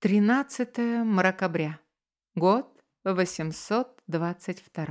13 мракобря. Год 822.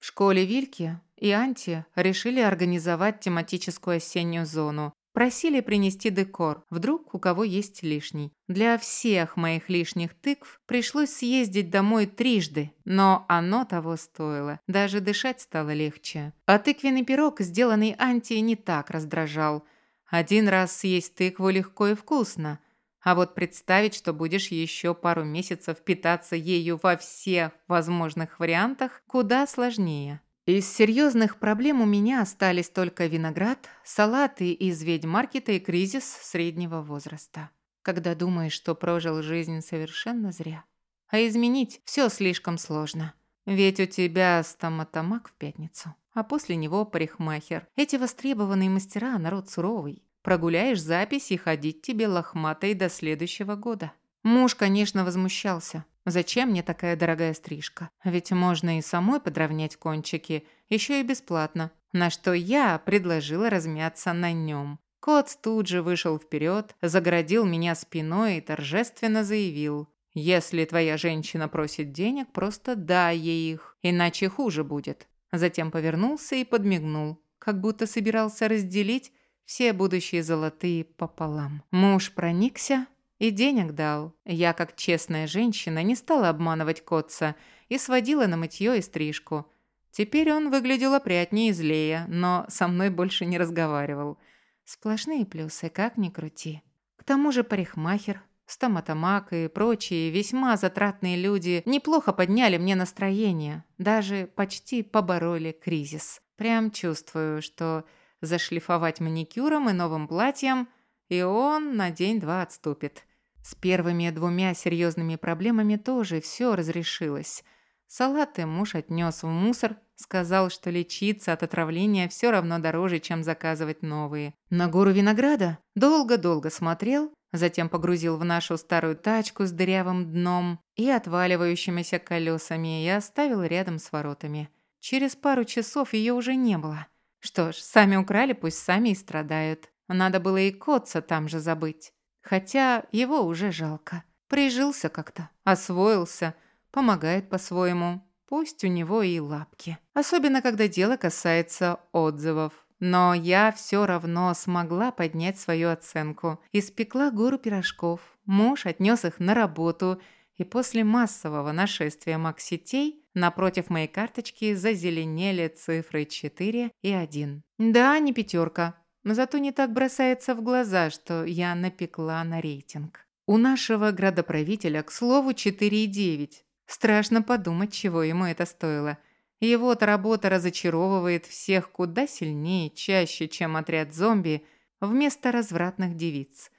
В школе Вильки и Анти решили организовать тематическую осеннюю зону. Просили принести декор, вдруг у кого есть лишний. Для всех моих лишних тыкв пришлось съездить домой трижды, но оно того стоило. Даже дышать стало легче. А тыквенный пирог, сделанный Анти, не так раздражал. Один раз съесть тыкву легко и вкусно – а вот представить, что будешь еще пару месяцев питаться ею во всех возможных вариантах, куда сложнее. Из серьезных проблем у меня остались только виноград, салаты из ведьмаркета и кризис среднего возраста. Когда думаешь, что прожил жизнь совершенно зря. А изменить все слишком сложно. Ведь у тебя стоматомак в пятницу, а после него парикмахер. Эти востребованные мастера – народ суровый. Прогуляешь запись и ходить тебе лохматой до следующего года. Муж, конечно, возмущался. Зачем мне такая дорогая стрижка? Ведь можно и самой подровнять кончики, еще и бесплатно. На что я предложила размяться на нем. Кот тут же вышел вперед, загородил меня спиной и торжественно заявил. «Если твоя женщина просит денег, просто дай ей их, иначе хуже будет». Затем повернулся и подмигнул, как будто собирался разделить все будущие золотые пополам. Муж проникся и денег дал. Я, как честная женщина, не стала обманывать Котца и сводила на мытье и стрижку. Теперь он выглядел опрятнее и злее, но со мной больше не разговаривал. Сплошные плюсы, как ни крути. К тому же парикмахер, стоматомак и прочие весьма затратные люди неплохо подняли мне настроение, даже почти побороли кризис. Прям чувствую, что зашлифовать маникюром и новым платьем, и он на день-два отступит. С первыми двумя серьезными проблемами тоже все разрешилось. Салаты муж отнес в мусор, сказал, что лечиться от отравления все равно дороже, чем заказывать новые. На гору винограда долго-долго смотрел, затем погрузил в нашу старую тачку с дырявым дном и отваливающимися колесами и оставил рядом с воротами. Через пару часов ее уже не было. Что ж, сами украли, пусть сами и страдают. Надо было и Котца там же забыть. Хотя его уже жалко. Прижился как-то, освоился, помогает по-своему. Пусть у него и лапки. Особенно, когда дело касается отзывов. Но я все равно смогла поднять свою оценку. Испекла гору пирожков. Муж отнес их на работу. И после массового нашествия маг-сетей Напротив моей карточки зазеленели цифры 4 и 1. Да, не пятерка, но зато не так бросается в глаза, что я напекла на рейтинг. У нашего градоправителя, к слову, 4,9. Страшно подумать, чего ему это стоило. Его-то работа разочаровывает всех куда сильнее, чаще, чем отряд зомби, вместо развратных девиц.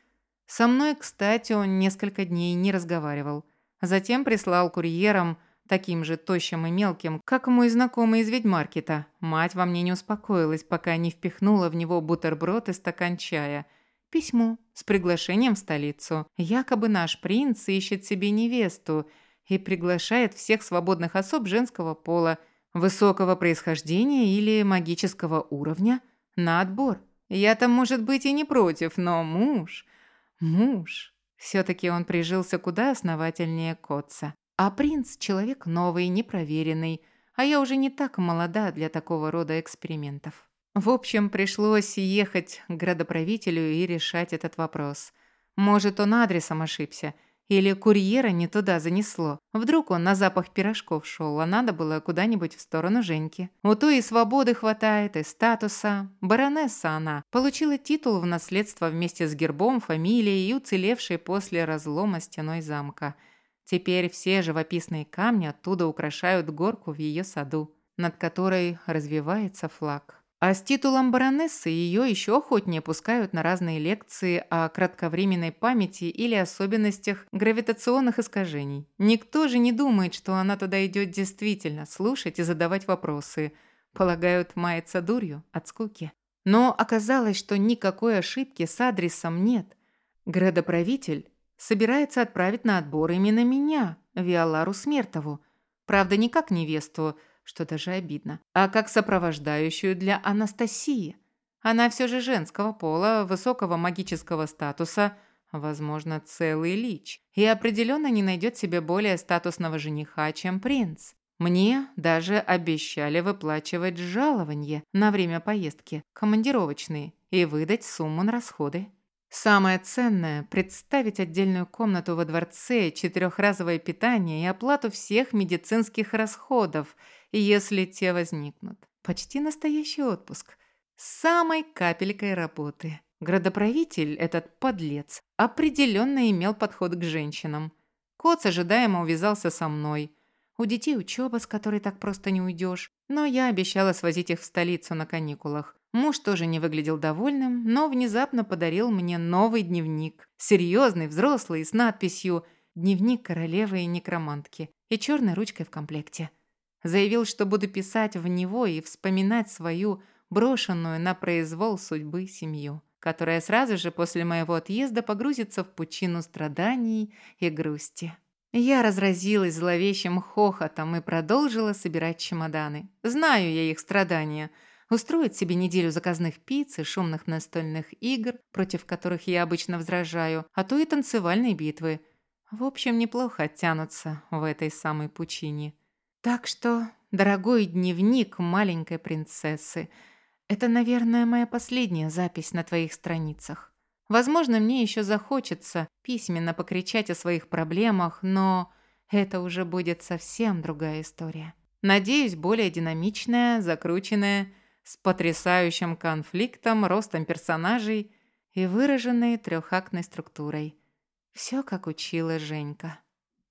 Со мной, кстати, он несколько дней не разговаривал. Затем прислал курьерам – таким же тощим и мелким, как мой знакомый из ведьмаркета. Мать во мне не успокоилась, пока не впихнула в него бутерброд и стакан чая. Письмо с приглашением в столицу. Якобы наш принц ищет себе невесту и приглашает всех свободных особ женского пола, высокого происхождения или магического уровня на отбор. Я-то, может быть, и не против, но муж... Муж... Все-таки он прижился куда основательнее Котца. А принц – человек новый, непроверенный, а я уже не так молода для такого рода экспериментов. В общем, пришлось ехать к градоправителю и решать этот вопрос. Может, он адресом ошибся, или курьера не туда занесло. Вдруг он на запах пирожков шел, а надо было куда-нибудь в сторону Женьки. У той и свободы хватает, и статуса. Баронесса она. Получила титул в наследство вместе с гербом, фамилией и уцелевшей после разлома стеной замка – Теперь все живописные камни оттуда украшают горку в ее саду, над которой развивается флаг. А с титулом баронессы ее еще охотнее пускают на разные лекции о кратковременной памяти или особенностях гравитационных искажений. Никто же не думает, что она туда идет действительно слушать и задавать вопросы. Полагают, мается дурью от скуки. Но оказалось, что никакой ошибки с адресом нет. Градоправитель собирается отправить на отбор именно меня, Виолару Смертову. Правда, не как невесту, что даже обидно, а как сопровождающую для Анастасии. Она все же женского пола, высокого магического статуса, возможно, целый лич, и определенно не найдет себе более статусного жениха, чем принц. Мне даже обещали выплачивать жалование на время поездки, командировочные, и выдать сумму на расходы. Самое ценное – представить отдельную комнату во дворце, четырехразовое питание и оплату всех медицинских расходов, если те возникнут. Почти настоящий отпуск. С самой капелькой работы. Градоправитель, этот подлец, определенно имел подход к женщинам. Кот ожидаемо увязался со мной. У детей учеба, с которой так просто не уйдешь, но я обещала свозить их в столицу на каникулах. Муж тоже не выглядел довольным, но внезапно подарил мне новый дневник. Серьезный, взрослый, с надписью «Дневник королевы и некромантки» и черной ручкой в комплекте. Заявил, что буду писать в него и вспоминать свою брошенную на произвол судьбы семью, которая сразу же после моего отъезда погрузится в пучину страданий и грусти. Я разразилась зловещим хохотом и продолжила собирать чемоданы. Знаю я их страдания – устроить себе неделю заказных пиц и шумных настольных игр, против которых я обычно возражаю, а то и танцевальной битвы. В общем, неплохо оттянуться в этой самой пучине. Так что, дорогой дневник маленькой принцессы, это, наверное, моя последняя запись на твоих страницах. Возможно, мне еще захочется письменно покричать о своих проблемах, но это уже будет совсем другая история. Надеюсь, более динамичная, закрученная с потрясающим конфликтом, ростом персонажей и выраженной трехактной структурой. Все, как учила Женька.